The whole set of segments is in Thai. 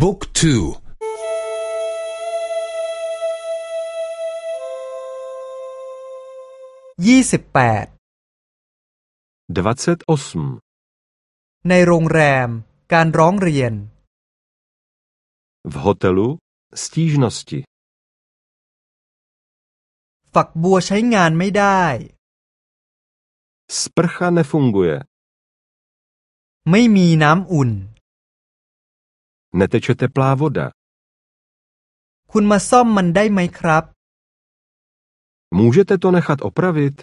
บุ๊กทูยี่สิบแปดในโรงแรม การร้องเรียน v hotelu stížnosti ฝักบัวใช้งานไม่ได้ sprcha nefunguje ไม่มีน้ำอุ่น neteče teplá voda คุณมาซ่อมมันได้ไหมครับ můžete to nechat opravit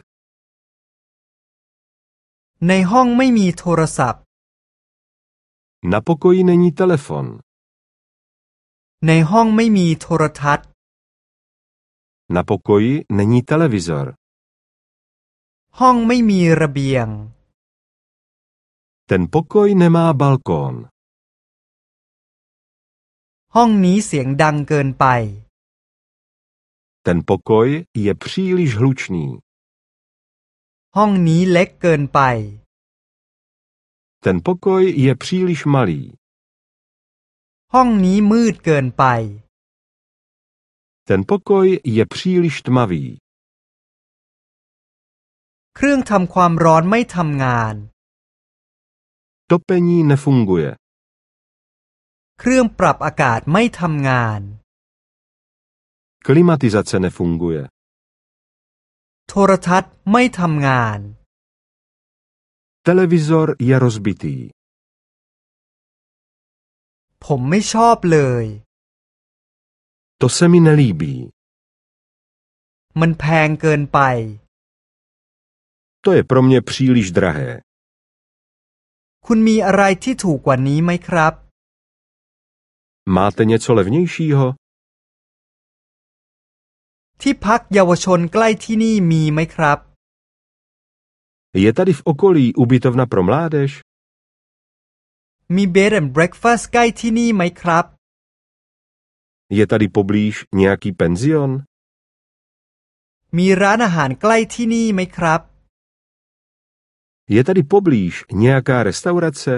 ในห้องไม่มีโทรศัพท์ na pokoji není telefon ในห้องไม่มีโทรทัศน์ na pokoji není televizor ห้องไม่มีระเบียง ten pokoj nemá balkón ห้องนี้เสียงดังเกินไป ten pokoj je příliš hlučný ห้องนี้เล็กเกินไป ten pokoj je příliš malý ห้องนี้มืดเกินไป ten pokoj je příliš tmavý เครื่องทำความร้อนไม่ทำงาน topení nefunguje เครื่องปรับอากาศไม่ทำงาน klimatizace nefunguje โทรทัศน์ไม่ทำงาน televizor je rozbitý ผมไม่ชอบเลย to se mi nelíbí มันแพงเกินไป to je pro mě příliš drahé คุณมีอะไรที่ถูกกว่านี้ไหมครับ máte něco levnějšího ที่พักเยาวชนใกล้ที่นี่มีไหมครับ je tady v okolí ubytovna pro mládež มี bed and breakfast ใกล้ที่นี่ไหมครับ je tady poblíž nějaký penzion มีร้านอาหารใกล้ที่นี่ไหมครับ je tady poblíž nějaká restaurace